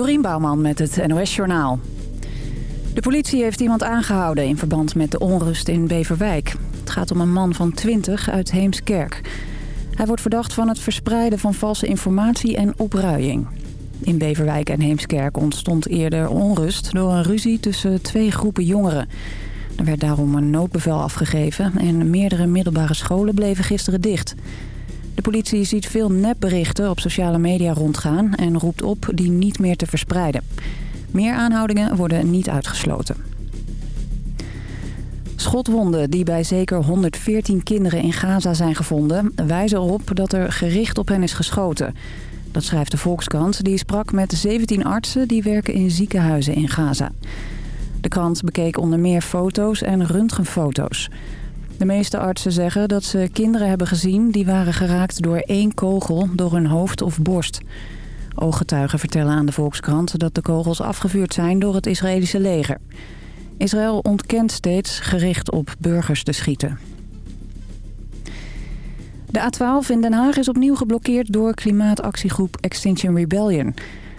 Dorien Bouwman met het NOS Journaal. De politie heeft iemand aangehouden in verband met de onrust in Beverwijk. Het gaat om een man van 20 uit Heemskerk. Hij wordt verdacht van het verspreiden van valse informatie en opruiing. In Beverwijk en Heemskerk ontstond eerder onrust door een ruzie tussen twee groepen jongeren. Er werd daarom een noodbevel afgegeven en meerdere middelbare scholen bleven gisteren dicht. De politie ziet veel nepberichten op sociale media rondgaan en roept op die niet meer te verspreiden. Meer aanhoudingen worden niet uitgesloten. Schotwonden die bij zeker 114 kinderen in Gaza zijn gevonden... wijzen erop dat er gericht op hen is geschoten. Dat schrijft de Volkskrant. Die sprak met 17 artsen die werken in ziekenhuizen in Gaza. De krant bekeek onder meer foto's en röntgenfoto's. De meeste artsen zeggen dat ze kinderen hebben gezien... die waren geraakt door één kogel door hun hoofd of borst. Ooggetuigen vertellen aan de Volkskrant dat de kogels afgevuurd zijn door het Israëlische leger. Israël ontkent steeds gericht op burgers te schieten. De A12 in Den Haag is opnieuw geblokkeerd door klimaatactiegroep Extinction Rebellion.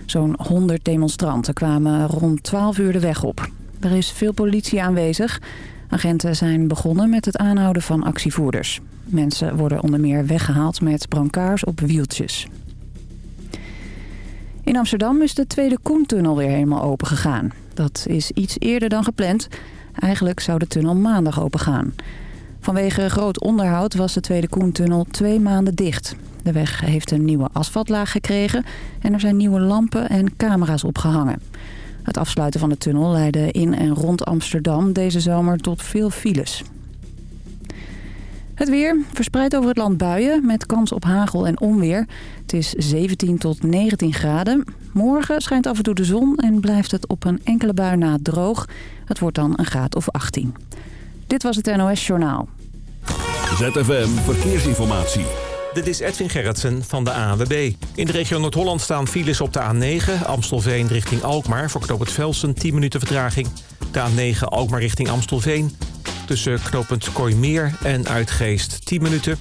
Zo'n 100 demonstranten kwamen rond 12 uur de weg op. Er is veel politie aanwezig. Agenten zijn begonnen met het aanhouden van actievoerders. Mensen worden onder meer weggehaald met brancards op wieltjes. In Amsterdam is de Tweede Koentunnel weer helemaal open gegaan. Dat is iets eerder dan gepland. Eigenlijk zou de tunnel maandag open gaan. Vanwege groot onderhoud was de Tweede Koentunnel twee maanden dicht. De weg heeft een nieuwe asfaltlaag gekregen en er zijn nieuwe lampen en camera's opgehangen. Het afsluiten van de tunnel leidde in en rond Amsterdam deze zomer tot veel files. Het weer verspreidt over het land buien met kans op hagel en onweer. Het is 17 tot 19 graden. Morgen schijnt af en toe de zon en blijft het op een enkele bui na droog. Het wordt dan een graad of 18. Dit was het NOS Journaal. ZFM Verkeersinformatie. Dit is Edwin Gerritsen van de ANWB. In de regio Noord-Holland staan files op de A9... Amstelveen richting Alkmaar voor knooppunt Velsen 10 minuten vertraging. De A9 Alkmaar richting Amstelveen. Tussen knooppunt Kooimeer en Uitgeest 10 minuten.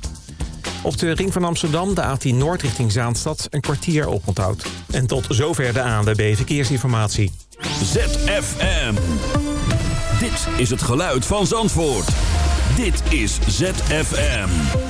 Op de ring van Amsterdam, de A10 Noord richting Zaanstad... een kwartier oponthoud. En tot zover de ANWB Verkeersinformatie. ZFM. Dit is het geluid van Zandvoort. Dit is ZFM.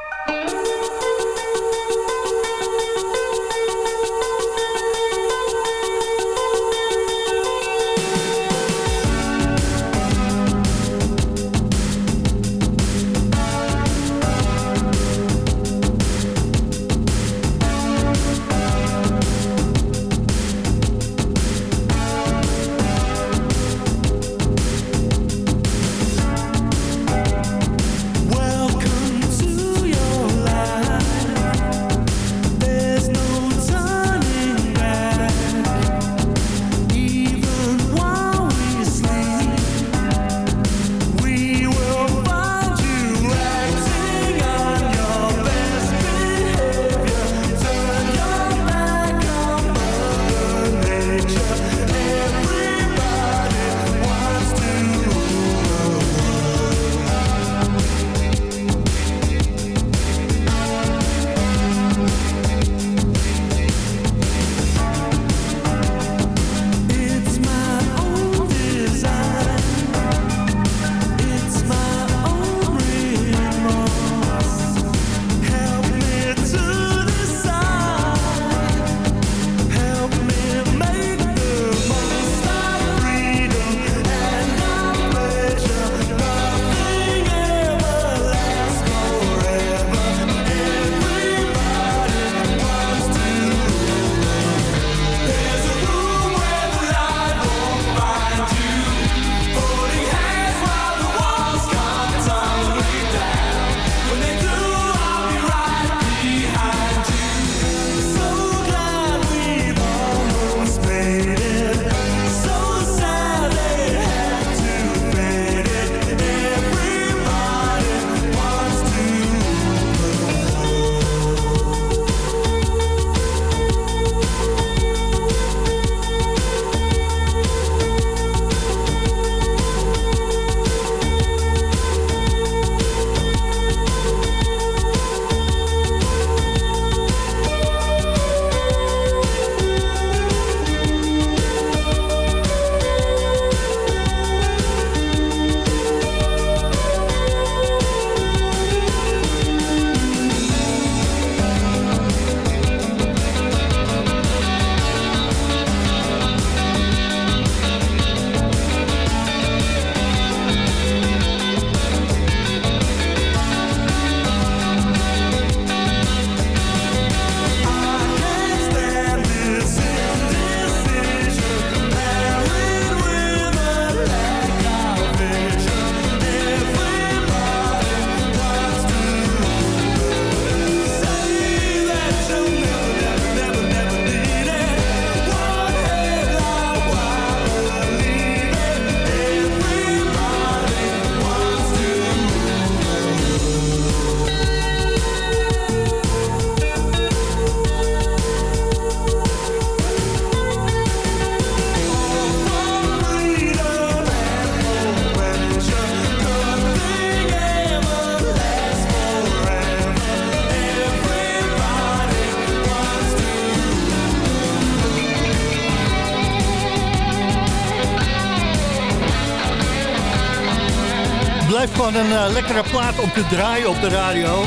Een lekkere plaat om te draaien op de radio.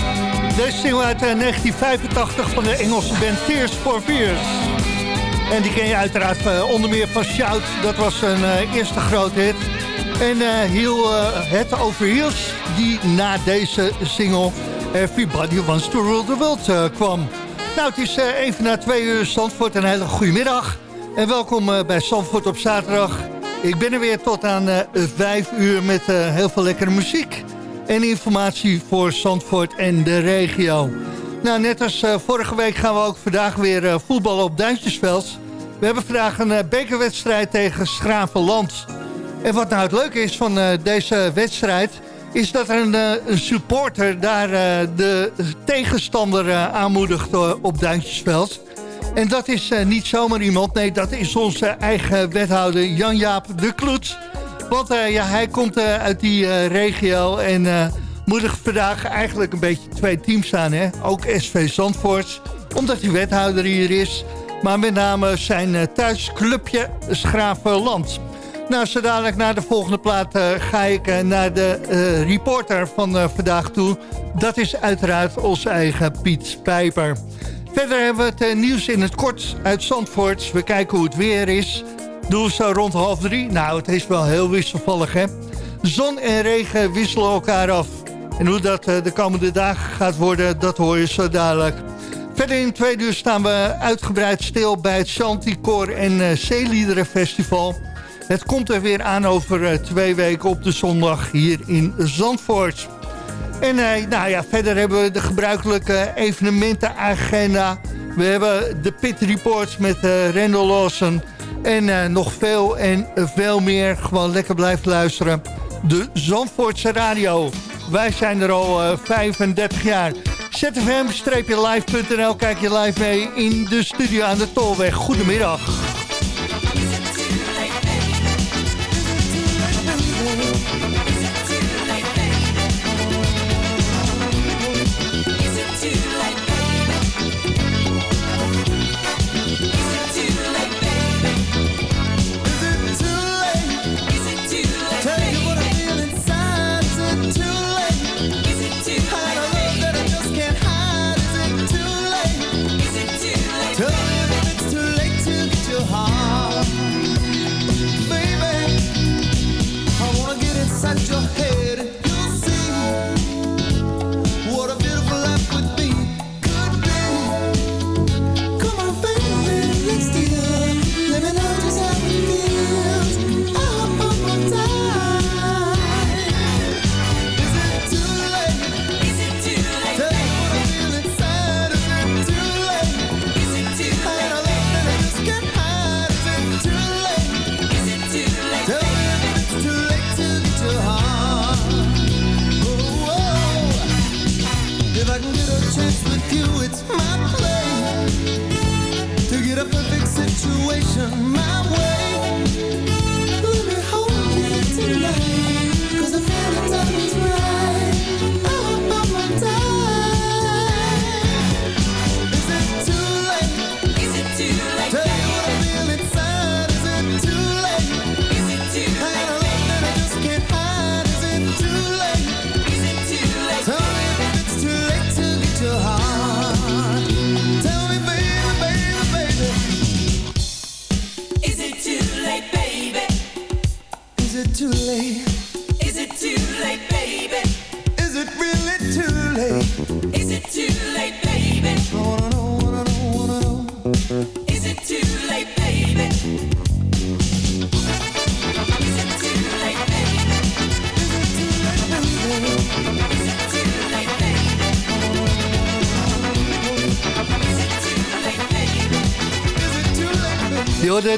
Deze single uit 1985 van de Engelse band Tears for Fears. En die ken je uiteraard onder meer van Shout. Dat was een eerste grote hit. En heel het over Heels die na deze single Everybody Wants to Rule the World kwam. Nou, het is even na twee uur Zandvoort. Een hele goede middag. En welkom bij Zandvoort op zaterdag. Ik ben er weer tot aan uh, vijf uur met uh, heel veel lekkere muziek. En informatie voor Zandvoort en de regio. Nou, net als uh, vorige week gaan we ook vandaag weer voetballen op Duintjesveld. We hebben vandaag een bekerwedstrijd tegen Schravenland. En wat nou het leuke is van deze wedstrijd... is dat er een, een supporter daar de tegenstander aanmoedigt op Duintjesveld... En dat is uh, niet zomaar iemand. Nee, dat is onze eigen wethouder Jan-Jaap de Kloets. Want uh, ja, hij komt uh, uit die regio en moedigt vandaag eigenlijk een beetje twee teams aan. Hè? Ook SV Zandvoort, omdat hij wethouder hier is. Maar met name zijn thuisclubje Schravenland. Nou, zo dadelijk naar de volgende plaat ga ik naar de reporter van vandaag toe. Dat is uiteraard onze eigen Piet Pijper. Verder hebben we het eh, nieuws in het kort uit Zandvoort. We kijken hoe het weer is. Doen we zo rond half drie. Nou, het is wel heel wisselvallig, hè? Zon en regen wisselen elkaar af. En hoe dat eh, de komende dagen gaat worden, dat hoor je zo dadelijk. Verder in twee uur staan we uitgebreid stil bij het Chanticoor en uh, Zeeliederen Festival. Het komt er weer aan over twee weken op de zondag hier in Zandvoort. En uh, nou ja, verder hebben we de gebruikelijke evenementenagenda. We hebben de Pit Reports met uh, Randall Lawson. En uh, nog veel en veel meer. Gewoon lekker blijven luisteren. De Zandvoortse Radio. Wij zijn er al 35 jaar. zfm-live.nl Kijk je live mee in de studio aan de Tolweg. Goedemiddag.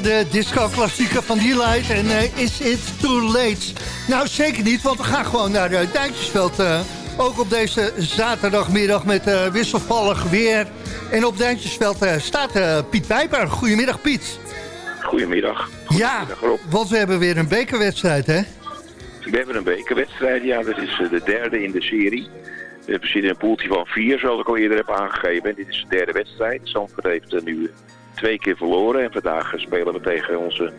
De, de disco-klassieker van die light. En uh, is it too late? Nou, zeker niet, want we gaan gewoon naar uh, Duintjesveld. Uh, ook op deze zaterdagmiddag met uh, wisselvallig weer. En op Duintjesveld staat Piet Pijper. Goedemiddag, Piet. Goedemiddag. Ja, want we hebben weer een bekerwedstrijd, hè? We hebben een bekerwedstrijd, ja. Dat is de derde in de serie. We zitten in een poeltje van vier, zoals ik al eerder heb aangegeven. dit is de derde wedstrijd. Zandvoort heeft nu twee keer verloren. En vandaag spelen we tegen onze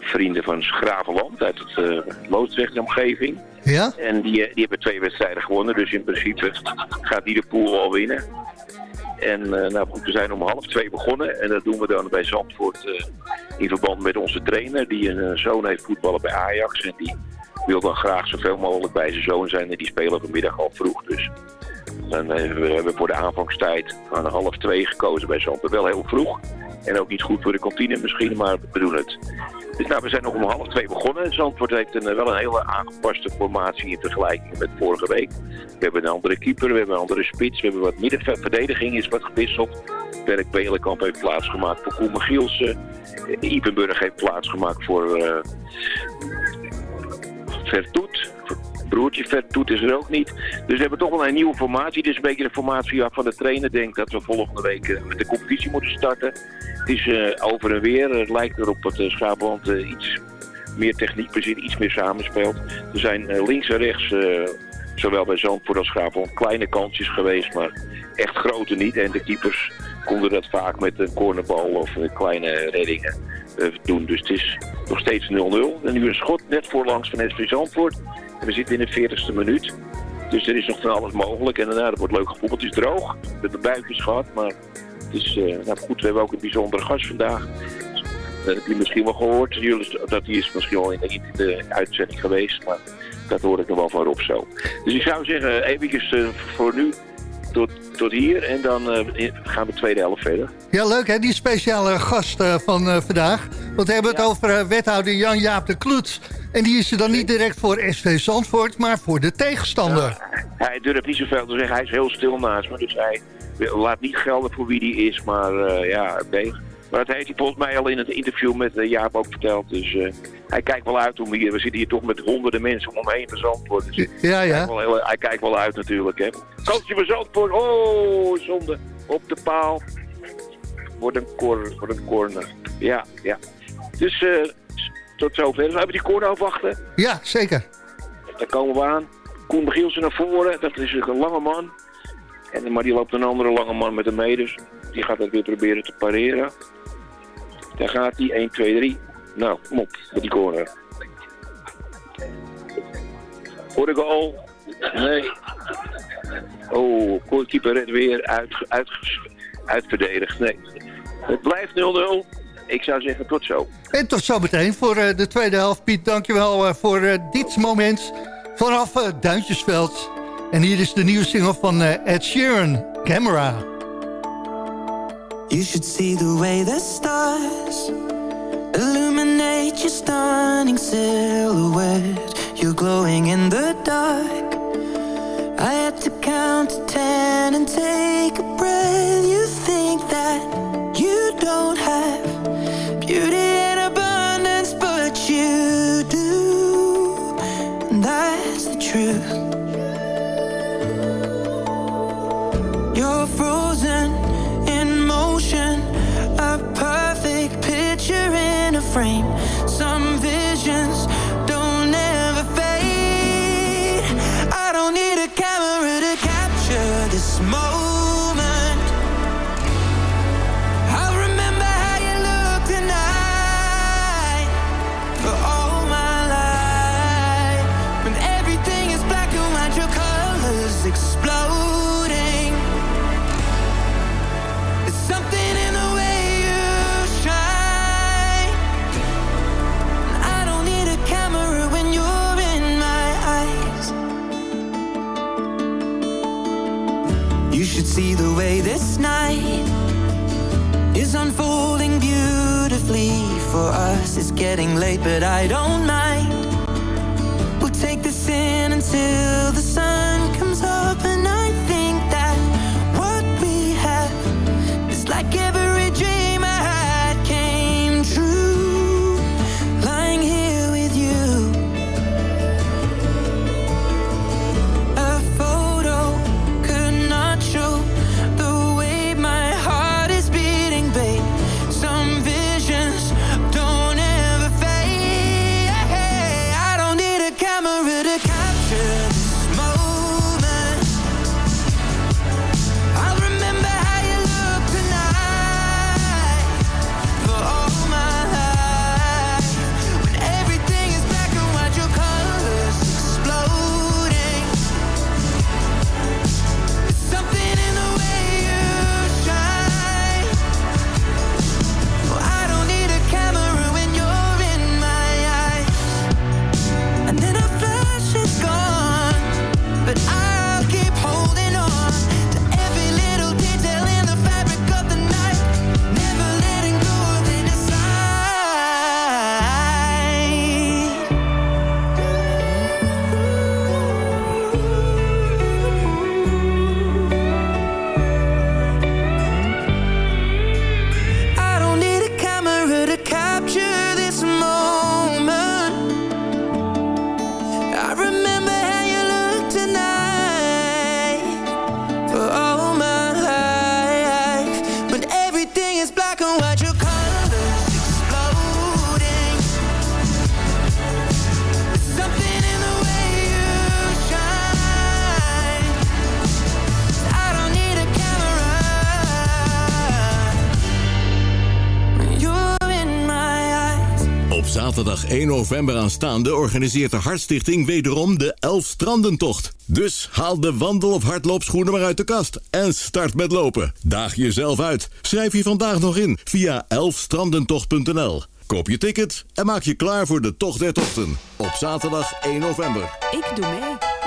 vrienden van Schravenland uit het uh, Loosdrecht omgeving. Ja? En die, die hebben twee wedstrijden gewonnen. Dus in principe gaat die de pool al winnen. En nou goed, we zijn om half twee begonnen. En dat doen we dan bij Zandvoort in verband met onze trainer. Die een zoon heeft voetballen bij Ajax. En die wil dan graag zoveel mogelijk bij zijn zoon zijn. En die spelen vanmiddag al vroeg. Dus dan we hebben voor de aanvangstijd aan half twee gekozen bij Zandvoort. Wel heel vroeg. En ook niet goed voor de kantine misschien, maar we doen het. Dus nou, we zijn nog om half twee begonnen. Zandvoort heeft een, wel een hele aangepaste formatie in vergelijking met vorige week. We hebben een andere keeper, we hebben een andere spits, we hebben wat middenverdediging is wat gewisseld. Dirk Belenkamp heeft plaatsgemaakt voor Koen Gielsen. Ipenburg heeft plaatsgemaakt voor uh, Vertoet broertje Vertoet is er ook niet. Dus we hebben toch wel een nieuwe formatie. Dit is een beetje de formatie van de trainer. denk dat we volgende week eh, met de competitie moeten starten. Het is uh, over en weer. Het lijkt erop dat uh, Schaapland iets meer techniek bezit, iets meer samenspeelt. Er zijn links en rechts, zowel bij Zandvoort als Schaapland, kleine kansjes geweest, maar echt grote niet. En de keepers konden dat vaak met een cornerbal of kleine reddingen doen. Dus het is nog steeds 0-0. En nu een schot net voorlangs van SV Zandvoort. En we zitten in de 40ste minuut. Dus er is nog van alles mogelijk. En daarna, dat wordt leuk gevoel. Het is droog. We hebben buikjes gehad. Maar het is uh, nou goed, we hebben ook een bijzondere gast vandaag. Dat heb je misschien wel gehoord. Jullie, dat die is misschien al in de, de uitzending geweest. Maar dat hoor ik nog wel van Rob zo. Dus ik zou zeggen, uh, voor nu tot, tot hier. En dan uh, gaan we de tweede helft verder. Ja, leuk hè, die speciale gast uh, van uh, vandaag. Want we hebben het over wethouder Jan-Jaap de Kloets. En die is er dan niet direct voor SV Zandvoort, maar voor de tegenstander. Ja, hij durft niet zoveel te zeggen. Hij is heel stil naast me. Dus hij laat niet gelden voor wie die is. Maar ja, nee. Maar dat heeft hij volgens mij al in het interview met Jaap ook verteld. Dus hij kijkt wel uit om hier. We zitten hier toch met honderden mensen omheen van Zandvoort. Dus ja, ja. Hij kijkt, wel, hij kijkt wel uit natuurlijk. Hè. Van Zandvoort. Oh, zonde. Op de paal. Wordt een, cor, wordt een corner. Ja, ja. Dus uh, tot zover. Zullen we die corner afwachten? Ja, zeker. Daar komen we aan. Koen Begielsen naar voren. Dat is een lange man. En, maar die loopt een andere lange man met hem mee. Dus die gaat dat weer proberen te pareren. Daar gaat hij. 1, 2, 3. Nou, kom op, met die corner. Voor de goal. Nee. Oh, goalkeeper redt weer uit, uit, uitverdedigd. Nee. Het blijft 0-0. Ik zou zeggen tot zo. En tot zo meteen voor uh, de tweede helft. Piet, dankjewel uh, voor uh, dit moment vanaf Duintjesveld. En hier is de nieuwe single van Ed Sheeran, Camera. You should see the way the stars Illuminate your stunning silhouette. You're glowing in the dark. I had to count to ten and take a breath. You think that you don't have beauty in abundance But you do. And that's the truth. You're frozen frame. Some visions don't ever fade. I don't need a camera to november aanstaande organiseert de Hartstichting wederom de Elf Strandentocht. Dus haal de wandel- of hardloopschoenen maar uit de kast en start met lopen. Daag jezelf uit. Schrijf je vandaag nog in via elfstrandentocht.nl. Koop je ticket en maak je klaar voor de Tocht der Tochten. Op zaterdag 1 november. Ik doe mee.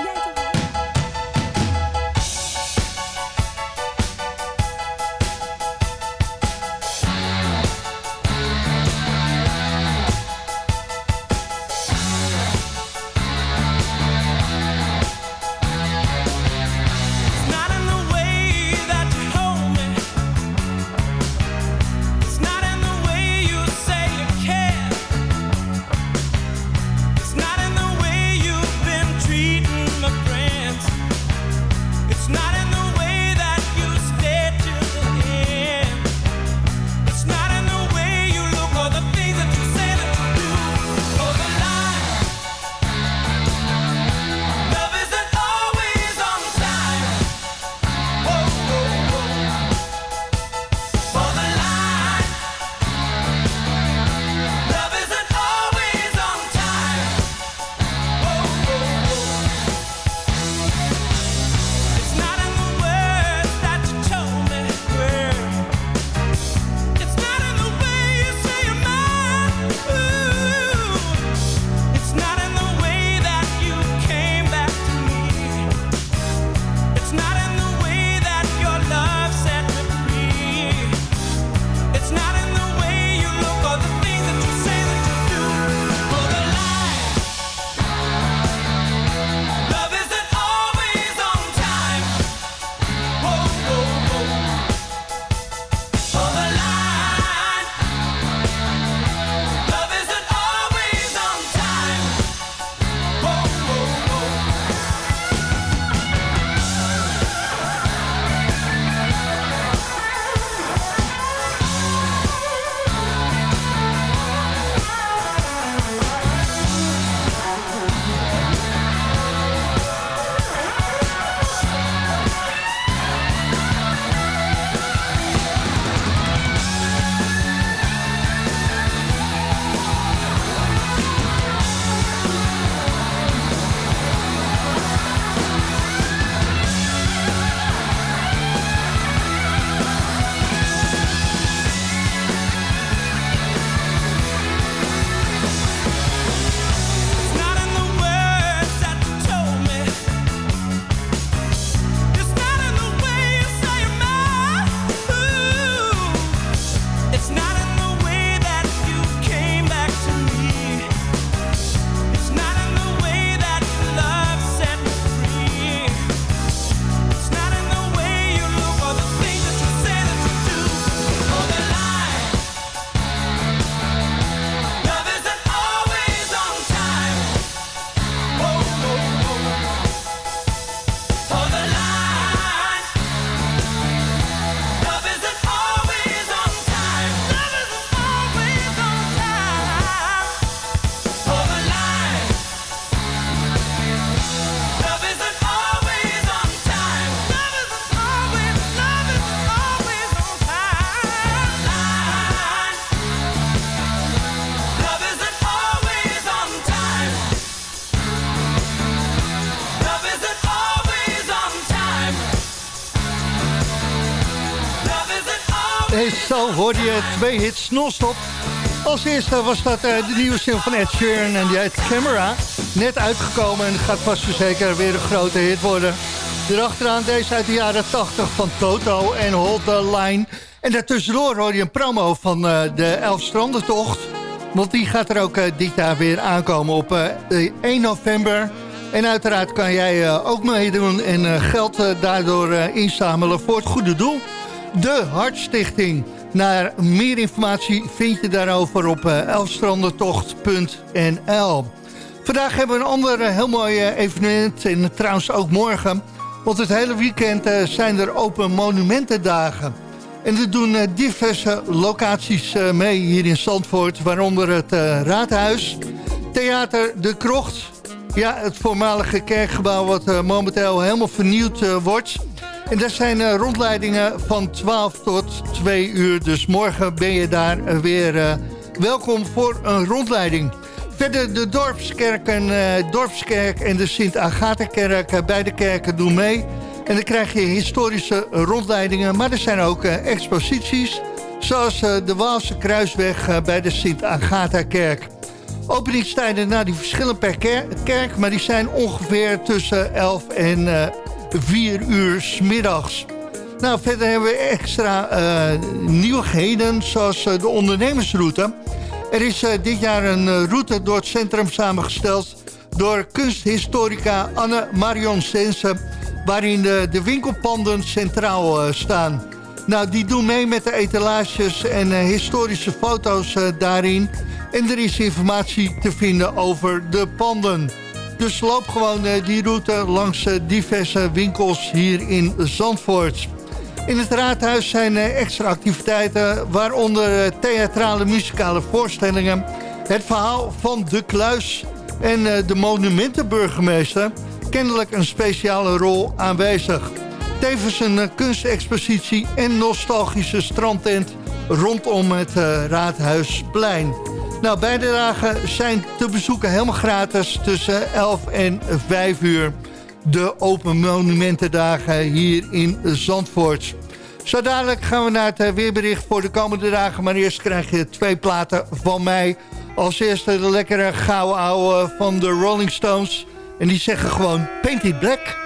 Hoorde je twee hits non-stop. Als eerste was dat uh, de nieuwe single van Ed Sheeran en die heet Camera. Net uitgekomen en gaat vast zeker weer een grote hit worden. Erachteraan deze uit de jaren 80 van Toto en Hold the Line. En daartussendoor hoor je een promo van uh, de Elfstrandentocht. Want die gaat er ook uh, dit jaar weer aankomen op 1 november. En uiteraard kan jij ook meedoen en geld daardoor inzamelen voor het goede doel de Hartstichting. Naar meer informatie vind je daarover op uh, elfstrandentocht.nl. Vandaag hebben we een ander uh, heel mooi uh, evenement. En trouwens ook morgen. Want het hele weekend zijn er open monumentendagen. En er doen diverse locaties mee hier in Zandvoort. Waaronder het Raadhuis, Theater De Krocht. Ja, het voormalige kerkgebouw wat momenteel helemaal vernieuwd wordt... En dat zijn uh, rondleidingen van 12 tot 2 uur. Dus morgen ben je daar weer uh, welkom voor een rondleiding. Verder de Dorpskerk en, Dorpskerk en de Sint-Agatha-kerk. Uh, beide kerken doen mee. En dan krijg je historische rondleidingen. Maar er zijn ook exposities. Zoals de Waalse Kruisweg bij de Sint-Agatha-kerk. Openingstijden, nou die verschillen per kerk. Maar die zijn ongeveer tussen 11 en 4 uur s middags. Nou, verder hebben we extra nieuwigheden. Zoals de ondernemersroute. Er is uh, dit jaar een uh, route door het centrum samengesteld... door kunsthistorica Anne Marion Sense... waarin de, de winkelpanden centraal uh, staan. Nou, die doen mee met de etalages en historische foto's daarin. En er is informatie te vinden over de panden. Dus loop gewoon die route langs diverse winkels hier in Zandvoort. In het raadhuis zijn extra activiteiten, waaronder theatrale muzikale voorstellingen. Het verhaal van De Kluis en eh, de monumentenburgemeester. Kennelijk een speciale rol aanwezig. Tevens een eh, kunstexpositie en nostalgische strandtent rondom het eh, Raadhuisplein. Nou, beide dagen zijn te bezoeken helemaal gratis tussen 11 en 5 uur de Open Monumentendagen hier in Zandvoort. Zo dadelijk gaan we naar het eh, weerbericht voor de komende dagen. Maar eerst krijg je twee platen van mij. Als eerste de lekkere gouden ouwe van de Rolling Stones. En die zeggen gewoon Painted Black.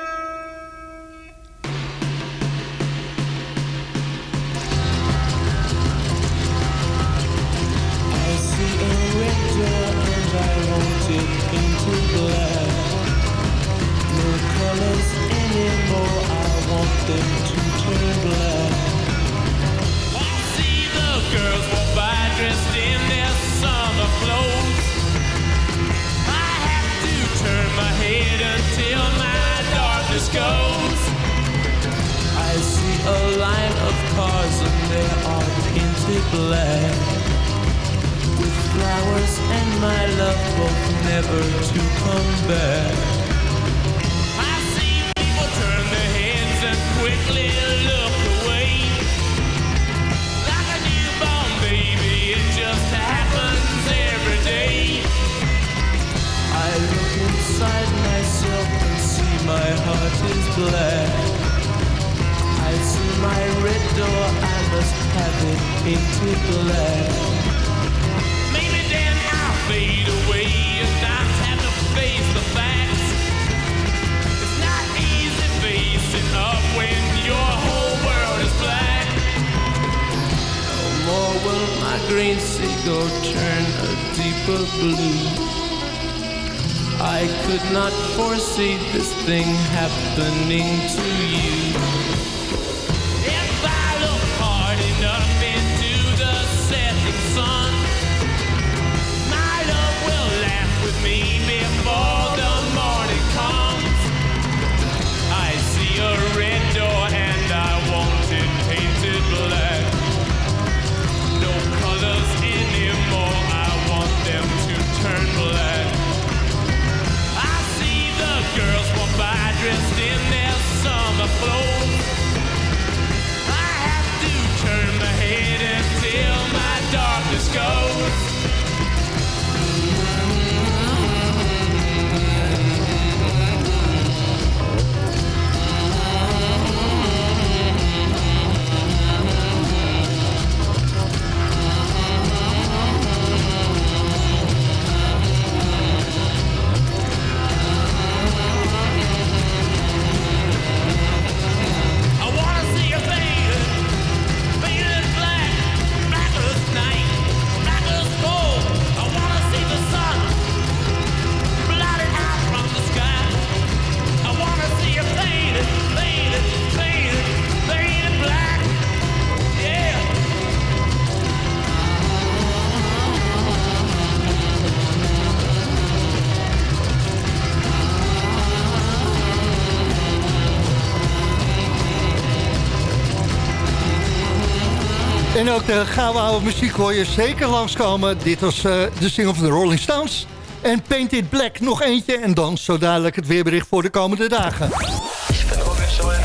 Ook de gouden oude muziek hoor je zeker langskomen. Dit was uh, de single van de Rolling Stones. En Painted Black nog eentje. En dan zo dadelijk het weerbericht voor de komende dagen.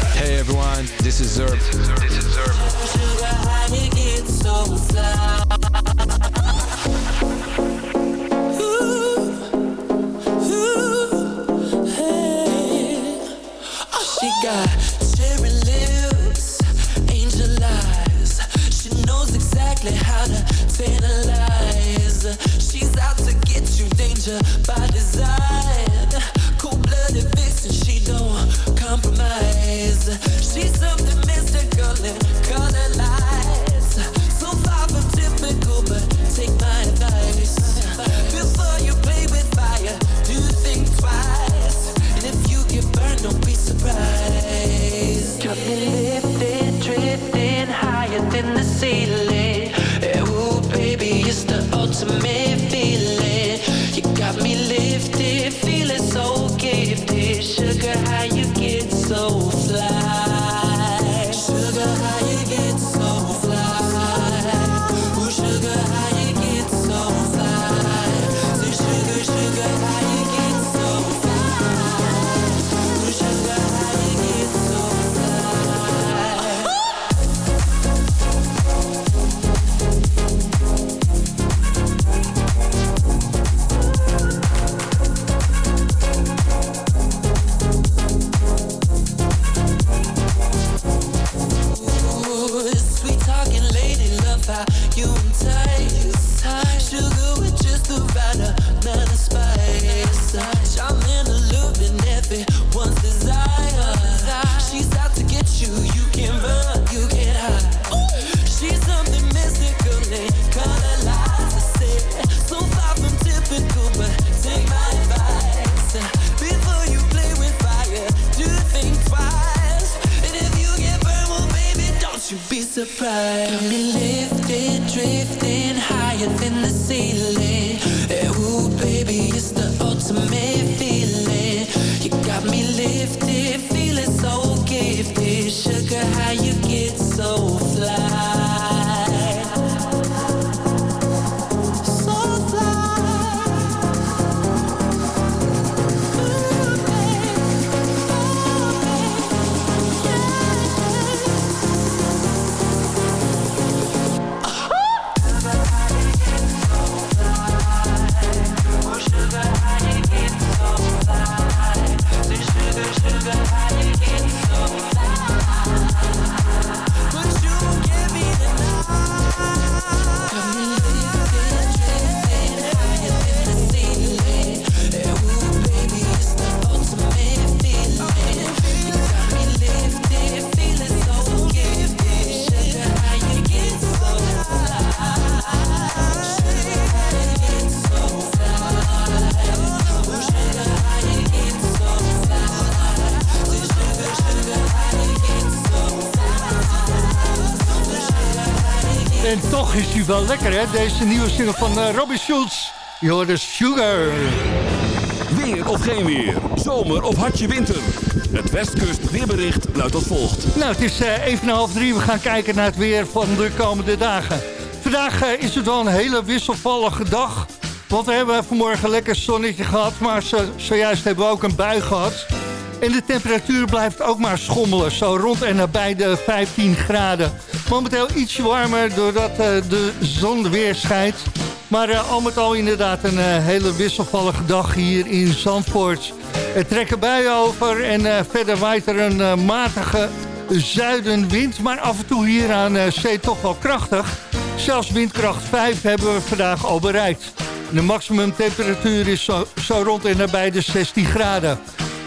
Hey everyone, this is Zerb. This is Zerb. Wel lekker, hè? Deze nieuwe single van eh, Robbie Schulz. Je hoorde Sugar. Weer of geen weer. Zomer of hartje winter. Het Westkust weerbericht luidt als volgt. Nou, het is eh, even na half drie. We gaan kijken naar het weer van de komende dagen. Vandaag eh, is het wel een hele wisselvallige dag. Want we hebben vanmorgen lekker zonnetje gehad. Maar zo, zojuist hebben we ook een bui gehad. En de temperatuur blijft ook maar schommelen. Zo rond en nabij de 15 graden. Momenteel ietsje warmer doordat eh, de zon weer schijnt. Maar eh, al met al inderdaad een eh, hele wisselvallige dag hier in Zandvoort. Er trekken buien over en verder waait er een matige zuidenwind. Maar af en toe hier aan zee toch wel krachtig. Zelfs windkracht 5 hebben we vandaag al bereikt. De maximumtemperatuur is zo, zo rond en nabij de 16 graden.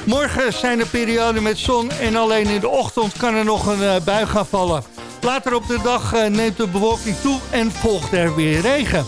Morgen zijn er perioden met zon en alleen in de ochtend kan er nog een bui gaan vallen. Later op de dag eh, neemt de bewolking toe en volgt er weer regen.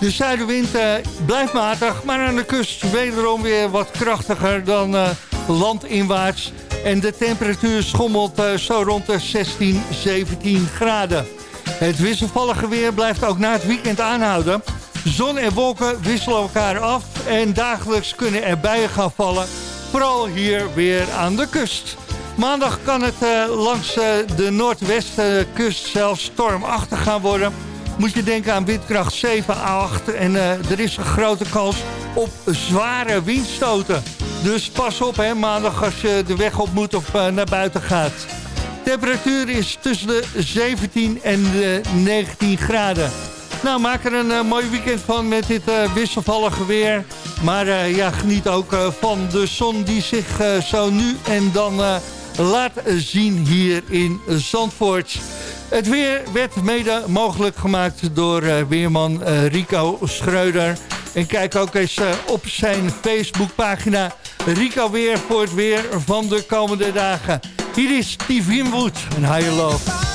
De zuidenwind eh, blijft matig, maar aan de kust wederom weer wat krachtiger dan eh, landinwaarts. En de temperatuur schommelt zo rond de 16, 17 graden. Het wisselvallige weer blijft ook na het weekend aanhouden. Zon en wolken wisselen elkaar af en dagelijks kunnen er bijen gaan vallen. Vooral hier weer aan de kust. Maandag kan het eh, langs eh, de noordwestkust zelfs stormachtig gaan worden. Moet je denken aan windkracht 7 à 8 en eh, er is een grote kans op zware windstoten. Dus pas op hè, maandag als je de weg op moet of naar buiten gaat. Temperatuur is tussen de 17 en de 19 graden. Nou, maak er een mooi weekend van met dit wisselvallige weer. Maar ja, geniet ook van de zon die zich zo nu en dan laat zien hier in Zandvoort. Het weer werd mede mogelijk gemaakt door weerman Rico Schreuder. En kijk ook eens op zijn Facebookpagina Rico Weer voor het weer van de komende dagen. Hier is Steve Winwood en Higher Love.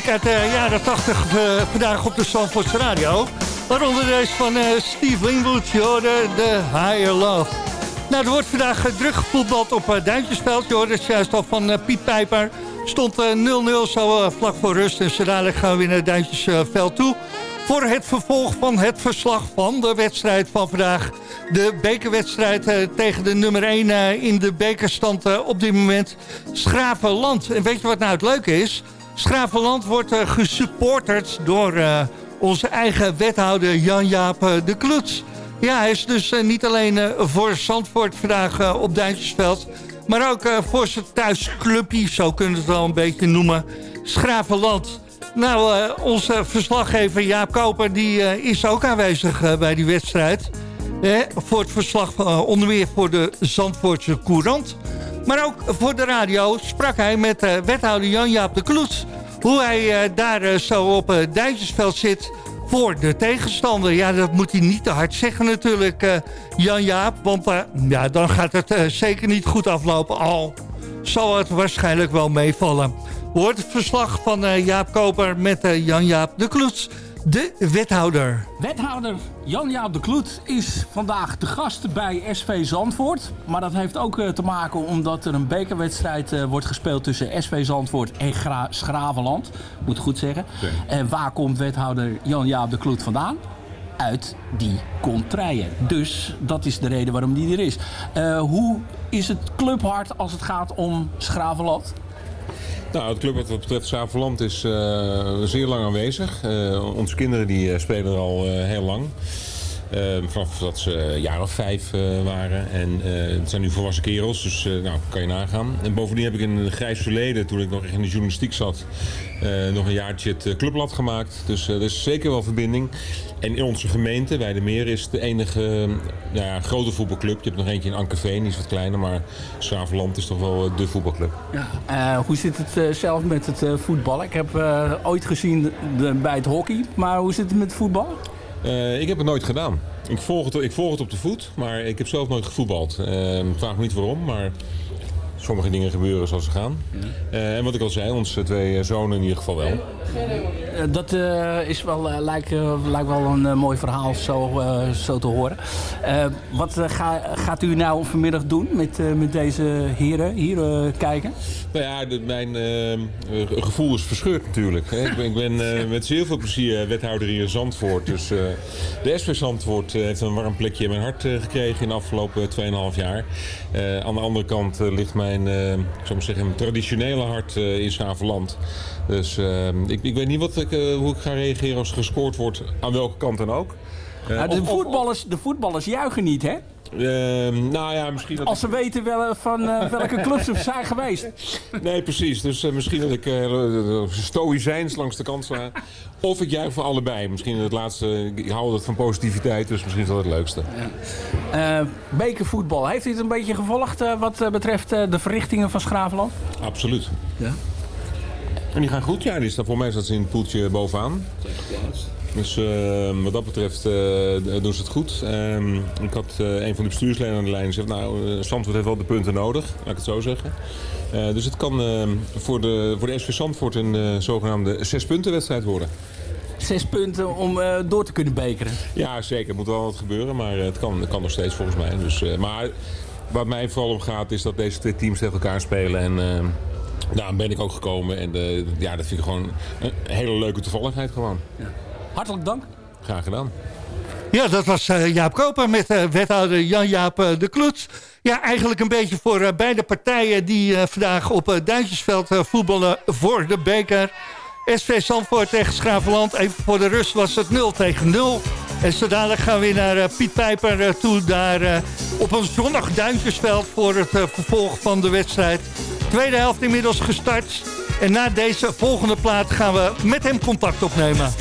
Muziek uit de jaren 80 uh, vandaag op de Zandvoorts Radio. Waaronder deze van uh, Steve Wingwood, je The Higher Love. Nou, er wordt vandaag uh, druk gevoetbald op uh, Duintjesveld. Je hoorde het juist al van Piet Pijper. Stond 0-0 zo vlak voor rust. En zo gaan we naar Duintjesveld toe. Voor het vervolg van het verslag van de wedstrijd van vandaag. De bekerwedstrijd tegen de nummer 1 in de bekerstand op dit moment. Schravenland. En weet je wat nou het leuke is? Schravenland wordt uh, gesupporterd door uh, onze eigen wethouder Jan-Jaap uh, de Kloets. Ja, hij is dus niet alleen voor Zandvoort vandaag op Duintjesveld... maar ook voor zijn thuisclubje, zo kunnen we het wel een beetje noemen, Schravenland. Nou, onze verslaggever Jaap Koper die, is ook aanwezig bij die wedstrijd. voor het verslag onder meer voor de Zandvoortse Courant... Maar ook voor de radio sprak hij met wethouder Jan-Jaap de Kloets... hoe hij uh, daar uh, zo op uh, Duitsersveld zit voor de tegenstander. Ja, dat moet hij niet te hard zeggen natuurlijk, Jan-Jaap. Want ja, dan gaat het zeker niet goed aflopen. Al zal het waarschijnlijk wel meevallen. Hoort het verslag van Jaap Koper met Jan-Jaap de Kloets de wethouder. Wethouder Jan-Jaap de Kloet is vandaag de gast bij SV Zandvoort. Maar dat heeft ook eh, te maken omdat er een bekerwedstrijd uh, wordt gespeeld tussen SV Zandvoort en Gra Schravenland. Moet goed zeggen. En waar komt wethouder Jan-Jaap de Kloet vandaan? Uit die contraien. Dus dat is de reden waarom die er is. Uh, hoe is het clubhart als het gaat om Schravenland? Nou, het club wat betreft Saveland is uh, zeer lang aanwezig. Uh, onze kinderen die uh, spelen er al heel lang. Vanaf dat ze jaar of vijf waren. En het zijn nu volwassen kerels, dus nou, kan je nagaan. En bovendien heb ik in een grijs verleden, toen ik nog in de journalistiek zat... nog een jaartje het clublad gemaakt. Dus er is zeker wel verbinding. En in onze gemeente, Weidemeer, is de enige nou ja, grote voetbalclub. Je hebt nog eentje in Ankerveen, die is wat kleiner, maar Schravenland is toch wel eh, de voetbalclub. Ja. Hoe zit het zelf met het voetbal? Ik heb ooit gezien de, bij het hockey, maar hoe zit het met het voetbal? ik heb het nooit gedaan. Ik volg het, ik volg het op de voet, maar ik heb zelf nooit gevoetbald. vraag me niet waarom, maar sommige dingen gebeuren zoals ze gaan. Ja. en wat ik al zei, onze twee zonen in ieder geval wel. Eh, dat uh, is wel, uh, lijkt, lijkt wel een mooi verhaal zo, zo te horen. wat ga, gaat u nou vanmiddag doen met, met deze heren hier kijken? Nou ja, de, mijn gevoel is verscheurd natuurlijk. Hè. Ik ben, ik ben met zeer veel plezier wethouder hier in Zandvoort. Dus de SV Zandvoort heeft een warm plekje in mijn hart gekregen in de afgelopen 2,5 jaar. aan de andere kant ligt mijn, ik zou maar zeggen, mijn traditionele hart in Schavenland. Dus ehm, ik, ik, weet niet wat ik, eh, hoe ik ga reageren als er gescoord wordt, aan welke kant dan ook. Uh, de, voetballers, de voetballers juichen niet, hè? Uh, nou ja, misschien dat Als ze weten wel, van uh, welke clubs ze zijn geweest. Nee, precies. Dus uh, misschien dat ik uh, stoïcijns langs de kant sla. Of ik juich voor allebei. Misschien het laatste, ik hou het van positiviteit, dus misschien is dat het leukste. Ja. bekervoetbal, heeft u het een beetje gevolgd wat betreft de verrichtingen van Schravenland? Absoluut. Ja. En die gaan goed, ja. Die staan, voor mij staat ze in het poeltje bovenaan. Dus uh, wat dat betreft uh, doen ze het goed. Uh, ik had uh, een van de bestuursleden aan de lijn gezegd... nou, Zandvoort heeft wel de punten nodig, laat ik het zo zeggen. dus het kan ehm, voor, de, voor de SV Zandvoort een zogenaamde zes-punten-wedstrijd worden. Zes punten om door te kunnen bekeren? Ja, zeker. Er moet wel wat gebeuren, maar het kan, het kan nog steeds volgens mij. Dus, maar wat mij vooral om gaat is dat deze twee teams tegen elkaar spelen... en ehm, daar ben ik ook gekomen en ja, dat vind ik gewoon een hele leuke toevalligheid gewoon. Ja. Hartelijk dank. Graag gedaan. Ja, dat was uh, Jaap Koper met uh, wethouder Jan-Jaap de Kloets. Ja, eigenlijk een beetje voor beide partijen die vandaag op Duintjesveld voetballen voor de beker. SV Zandvoort tegen Schravenland. Even voor de rust was het 0 tegen 0. En zo dadelijk gaan we weer naar Piet Pijper toe. Daar op een zonnig Duintjesveld voor het vervolg van de wedstrijd. Tweede helft inmiddels gestart. En na deze volgende plaat gaan we met hem contact opnemen.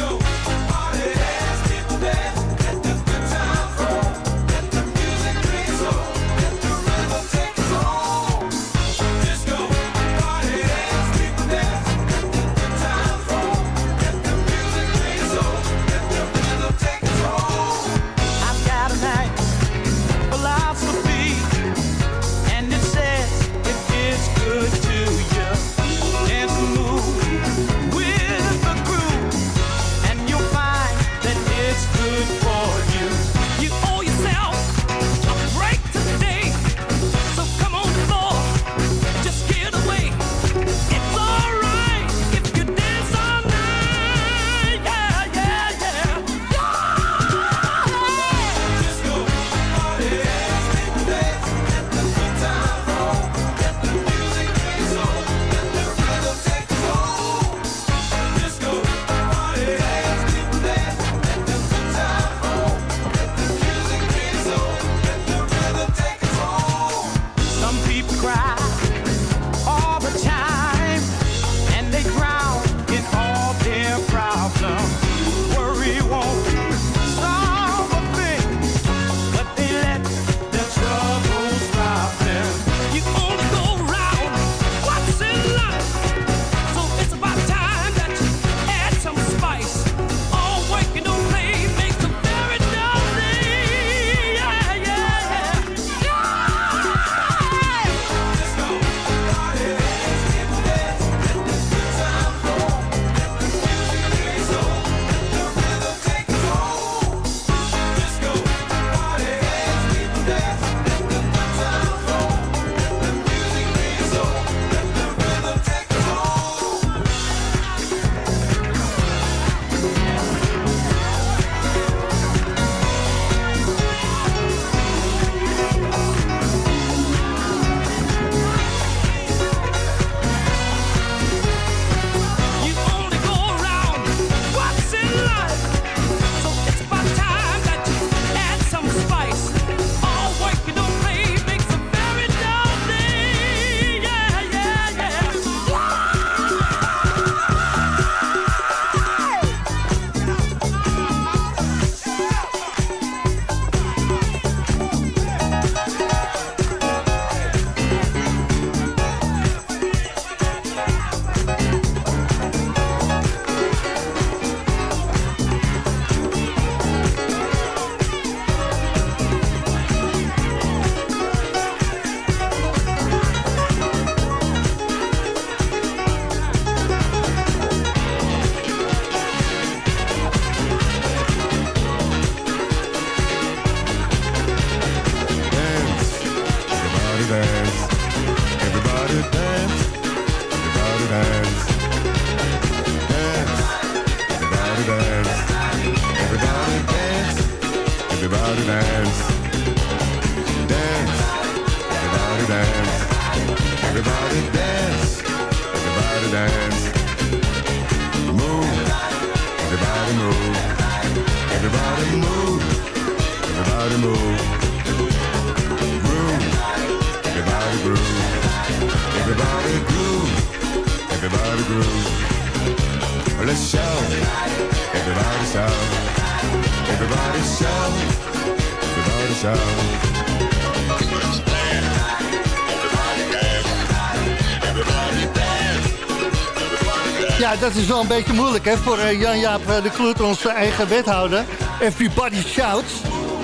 Ja, dat is wel een beetje moeilijk hè, voor eh, Jan-Jaap eh, de Kloet, onze eigen wethouder. Everybody shouts.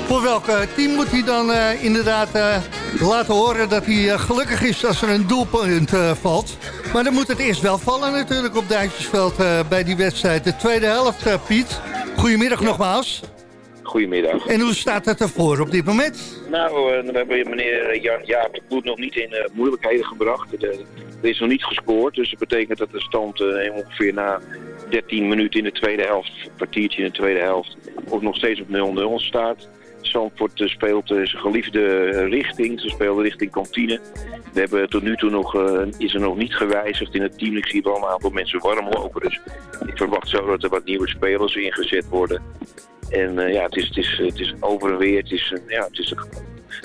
Voor welk eh, team moet hij dan inderdaad laten horen dat hij gelukkig is als er een doelpunt valt. Maar dan moet het eerst wel vallen natuurlijk op Duitsersveld bij die wedstrijd. De tweede helft, Piet. Goedemiddag nogmaals. Goedemiddag. En hoe staat het ervoor op dit moment? Nou, eh, we hebben meneer Jan Jaap de Kloet nog niet in eh, moeilijkheden gebracht. Er, er is nog niet gescoord, dus dat betekent dat de stand eh, ongeveer na 13 minuten in de tweede helft, een kwartiertje in de tweede helft, ook nog steeds op 0-0 staat. Zandvoort eh, speelt eh, zijn geliefde eh, richting. Ze spelen richting kantine. We hebben tot nu toe nog, eh, is er nog niet gewijzigd in het team. Ik zie wel een aantal mensen warm lopen. Dus ik verwacht zo dat er wat nieuwe spelers ingezet worden. En eh, ja, het is, het, is, het is over en weer. Het is, een- ja, het is een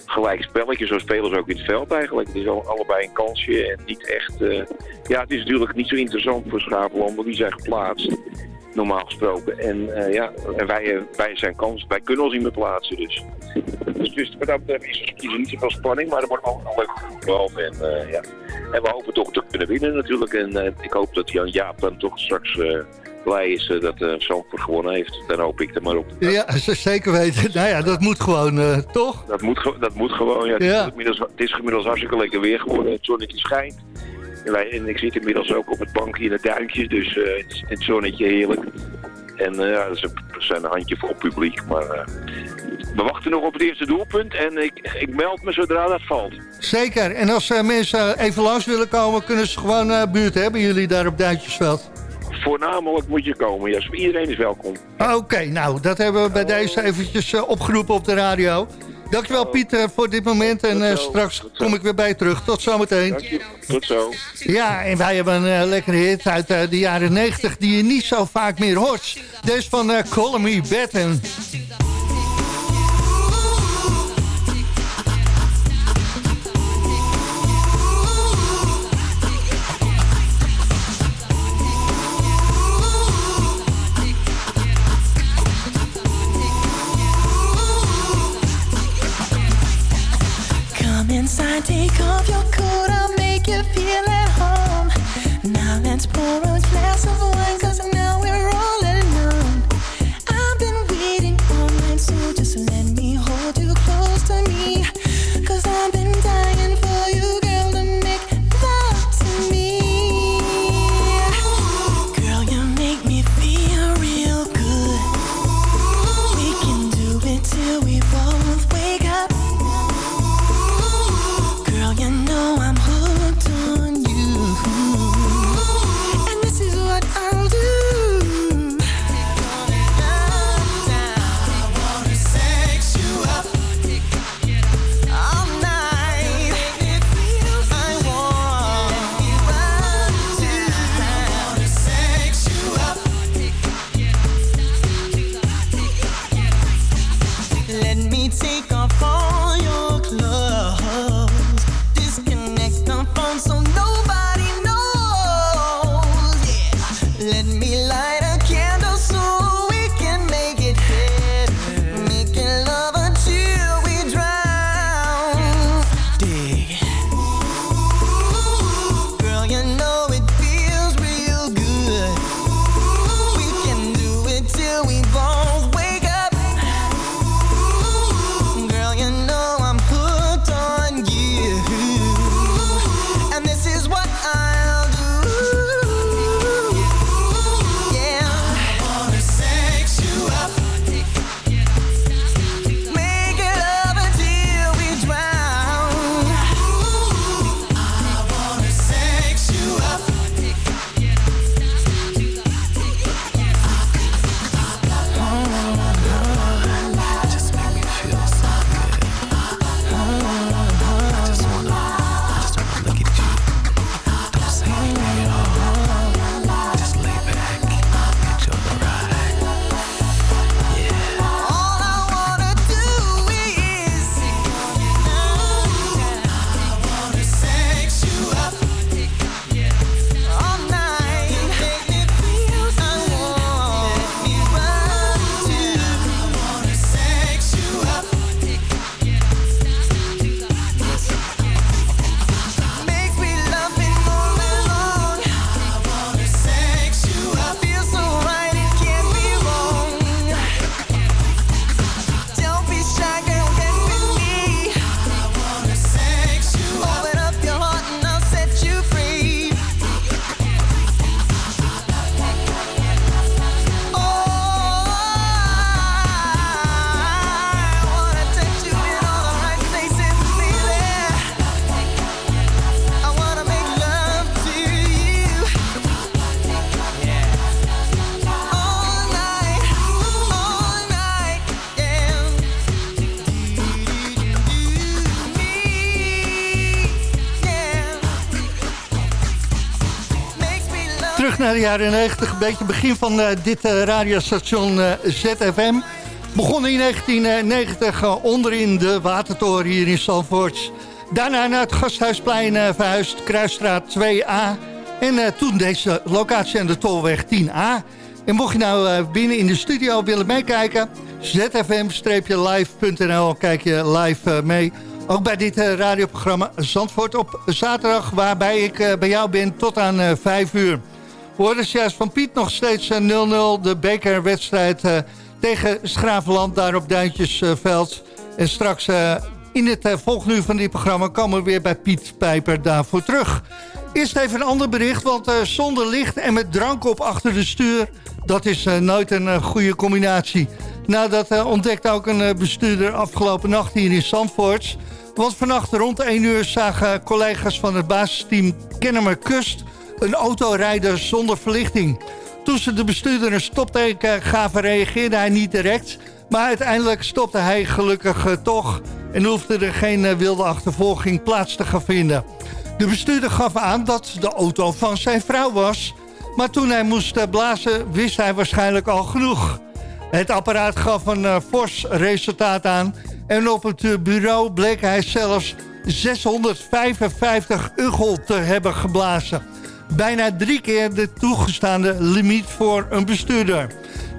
gelijk spelletje. Zo spelen ze ook in het veld eigenlijk. Het is al, allebei een kansje en niet echt... eh, ja, het is natuurlijk niet zo interessant voor Schapenland, want die zijn geplaatst. Normaal gesproken. En eh, ja, wij, wij zijn kans. Wij kunnen ons niet meer plaatsen. Dus, dus, dus wat dat is, is er niet zoveel spanning, maar er wordt wel een leuk voetbal. En, ja. en we hopen toch te kunnen winnen natuurlijk. En ik hoop dat Jan Jaap dan toch straks blij is eh, dat uh, Zandvoort gewonnen heeft. Dan hoop ik er maar op. Ja, ze- zeker weten. Nou ja, dat moet gewoon, eh, toch? Dat moet, dat moet gewoon. Ja, het, Ja. Is inmiddels, het is inmiddels hartstikke lekker weer geworden. Het zonnetje schijnt. En, wij, en ik zit inmiddels ook op het bankje in het duintje. Dus het, het zonnetje heerlijk. En ja, er is een- zijn een handje vol publiek. Maar we wachten nog op het eerste doelpunt. En ik, ik meld me zodra dat valt. Zeker. En als mensen even langs willen komen, kunnen ze gewoon buurt hebben jullie daar op Duintjesveld. Voornamelijk moet je komen. Ja, iedereen is welkom. Oké, nou, dat hebben we bij deze eventjes eh, opgeroepen op de radio. Dankjewel Piet eh, voor dit moment en eh, straks kom ik weer bij je terug. Tot zometeen. Tot zo. Ja, en wij hebben een eh, lekkere hit uit de jaren 90 die je niet zo vaak meer hoort. Deze van Me Batten. Feel naar de jaren 90. Een beetje begin van uh, dit uh, radiostation uh, ZFM. Begonnen in 1990 onderin de Watertoren hier in Zandvoort. Daarna naar het Gasthuisplein verhuisd, Kruisstraat 2A. En toen deze locatie aan de Tolweg 10A. En mocht je nou binnen in de studio willen meekijken... zfm-live.nl, kijk je live mee... Ook bij dit radioprogramma Zandvoort op zaterdag... waarbij ik bij jou ben tot aan uh, 5 uur. We hoorden juist van Piet nog steeds 0-0. de bekerwedstrijd tegen Schravenland daar op Duintjesveld. en straks in het volgende van dit programma... komen we weer bij Piet Pijper daarvoor terug. Eerst even een ander bericht, want zonder licht en met drank op achter de stuur... dat is nooit een goede combinatie. Nou, dat ontdekt ook een bestuurder afgelopen nacht hier in Zandvoort... Want vannacht rond 1 uur zagen collega's van het basisteam Kennemer Kust... een auto rijden zonder verlichting. Toen ze de bestuurder een stopteken gaven reageerde hij niet direct... maar uiteindelijk stopte hij gelukkig uh, toch... en hoefde er geen uh, wilde achtervolging plaats te gaan vinden. De bestuurder gaf aan dat de auto van zijn vrouw was... maar toen hij moest uh, blazen wist hij waarschijnlijk al genoeg... Het apparaat gaf een fors resultaat aan en op het bureau bleek hij zelfs 655 euro te hebben geblazen. Bijna drie keer de toegestaande limiet voor een bestuurder.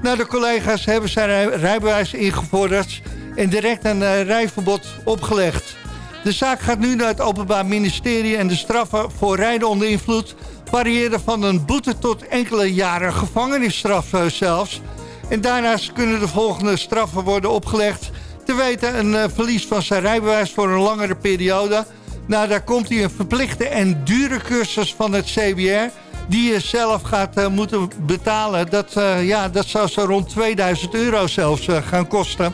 Nou, de collega's hebben zijn rijbewijs ingevorderd... en direct een uh, rijverbod opgelegd. De zaak gaat nu naar het Openbaar Ministerie... en de straffen voor rijden onder invloed... variëren van een boete tot enkele jaren gevangenisstraf uh, zelfs. En daarnaast kunnen de volgende straffen worden opgelegd te weten een uh, verlies van zijn rijbewijs voor een langere periode. Nou, daar komt hij een verplichte en dure cursus van het CBR... die je zelf gaat uh, moeten betalen. Dat, uh, ja, dat zou zo rond 2000 euro zelfs gaan kosten.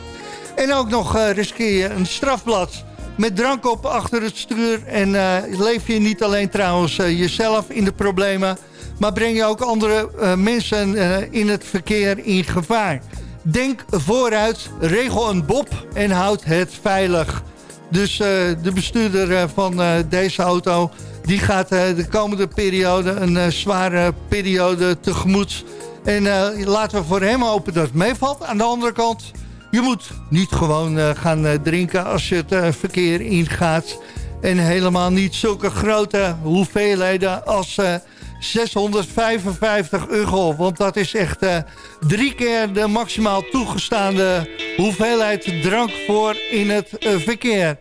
En ook nog riskeer je een strafblad met drank op achter het stuur. En leef je niet alleen trouwens jezelf in de problemen... maar breng je ook andere mensen in het verkeer in gevaar. Denk vooruit, regel een bob en houd het veilig. Dus uh, de bestuurder uh, van uh, deze auto... die gaat de komende periode een zware periode tegemoet. En laten we voor hem hopen dat het meevalt. Aan de andere kant, je moet niet gewoon gaan drinken als je het verkeer ingaat. En helemaal niet zulke grote hoeveelheden als 655 euro. Want dat is echt uh, drie keer de maximaal toegestaande hoeveelheid drank voor in het uh, verkeer.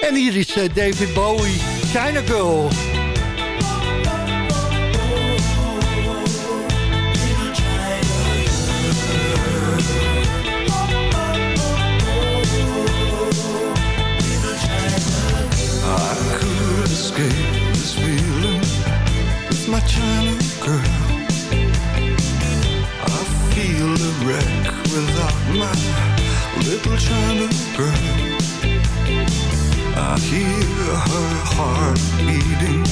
En hier is uh, David Bowie, China Girl. Heart beating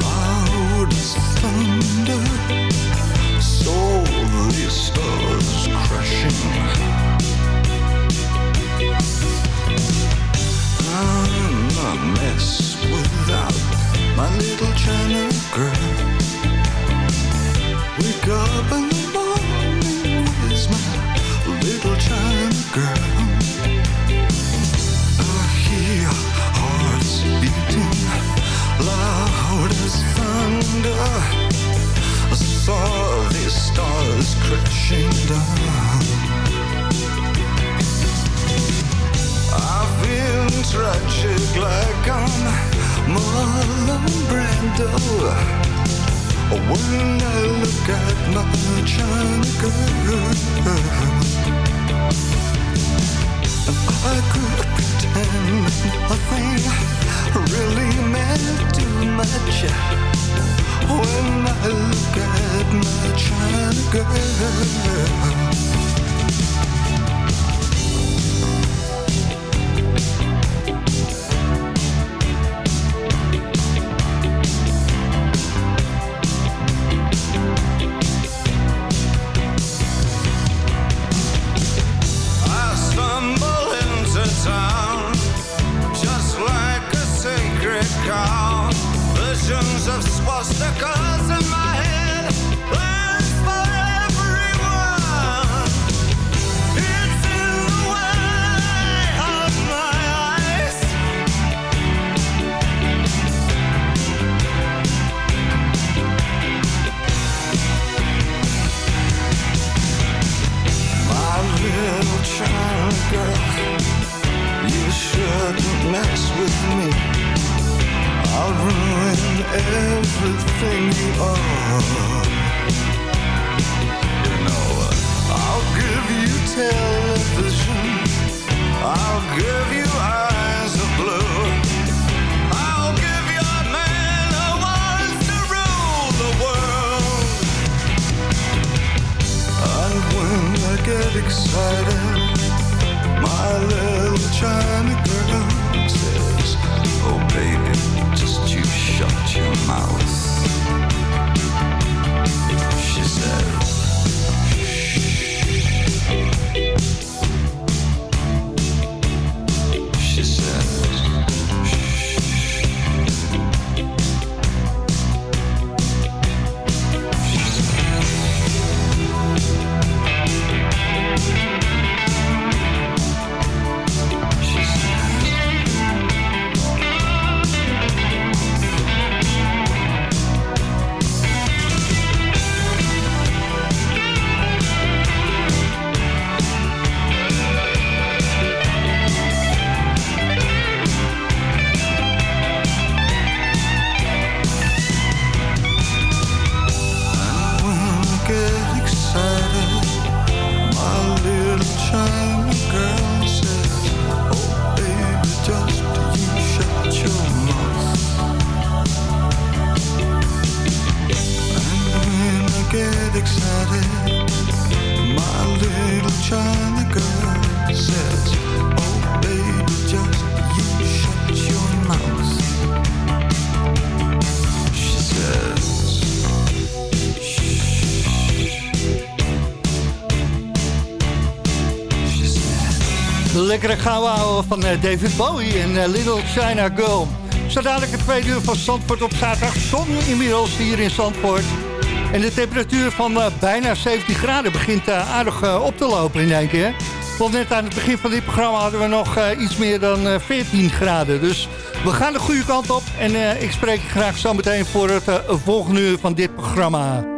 loud as thunder. Lekkere ouwe van eh, David Bowie en eh, Little China Girl. Zo dadelijk het tweede uur van Zandvoort op zaterdag. Zon inmiddels hier in Zandvoort. En de temperatuur van eh, bijna 17 graden begint aardig op te lopen in één keer. Want net aan het begin van dit programma hadden we nog iets meer dan eh, 14 graden. Dus we gaan de goede kant op. En ik spreek graag zo meteen voor het volgende uur van dit programma.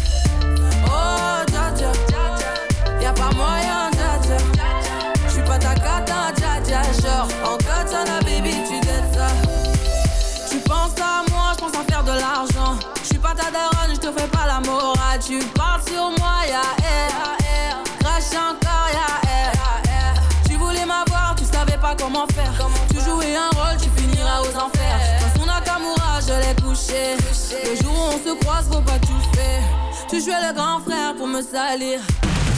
Oh, dja dja. Y'a pas moyen, dja dja. J'suis pas ta cata, dja dja. Genre, en katana, baby, tu t'aides ça. Tu penses à moi, je pense à faire de l'argent. Je suis pas ta daronne, je te fais pas la morale. Tu parles sur moi, ya air. Crash encore, ya air. Tu voulais m'avoir, tu savais pas comment faire. Tu jouais un rôle, tu finiras aux enfers. Dans son Nakamura, je l'ai couché. Le jour où on se croise, faut pas tout faire. Tu le grand frère pour me salir.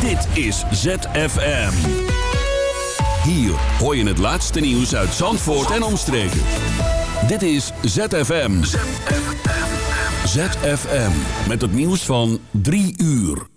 Dit is ZFM. Hier hoor je het laatste nieuws uit Zandvoort en omstreken. Dit is ZFM. ZFM. Met het nieuws van 3 uur.